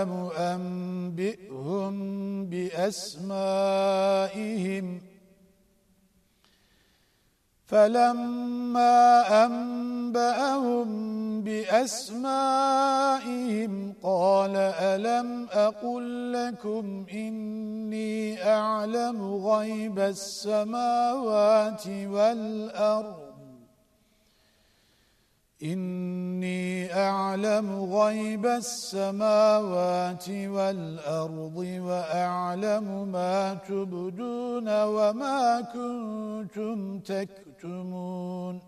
آدم أنبئهم بأسمائهم فَلَمَّا أَنبَأَهُم بِأَسْمَائِهِمْ قَالَ أَلَمْ أَقُل لَّكُمْ إِنِّي أَعْلَمُ غَيْبَ السَّمَاوَاتِ وَالْأَرْضِ أَعْلَمُ غَيْبَ السَّمَاوَاتِ وَالْأَرْضِ وَأَعْلَمُ مَا تُبْدُونَ وَمَا كُنتُمْ تَكْتُمُونَ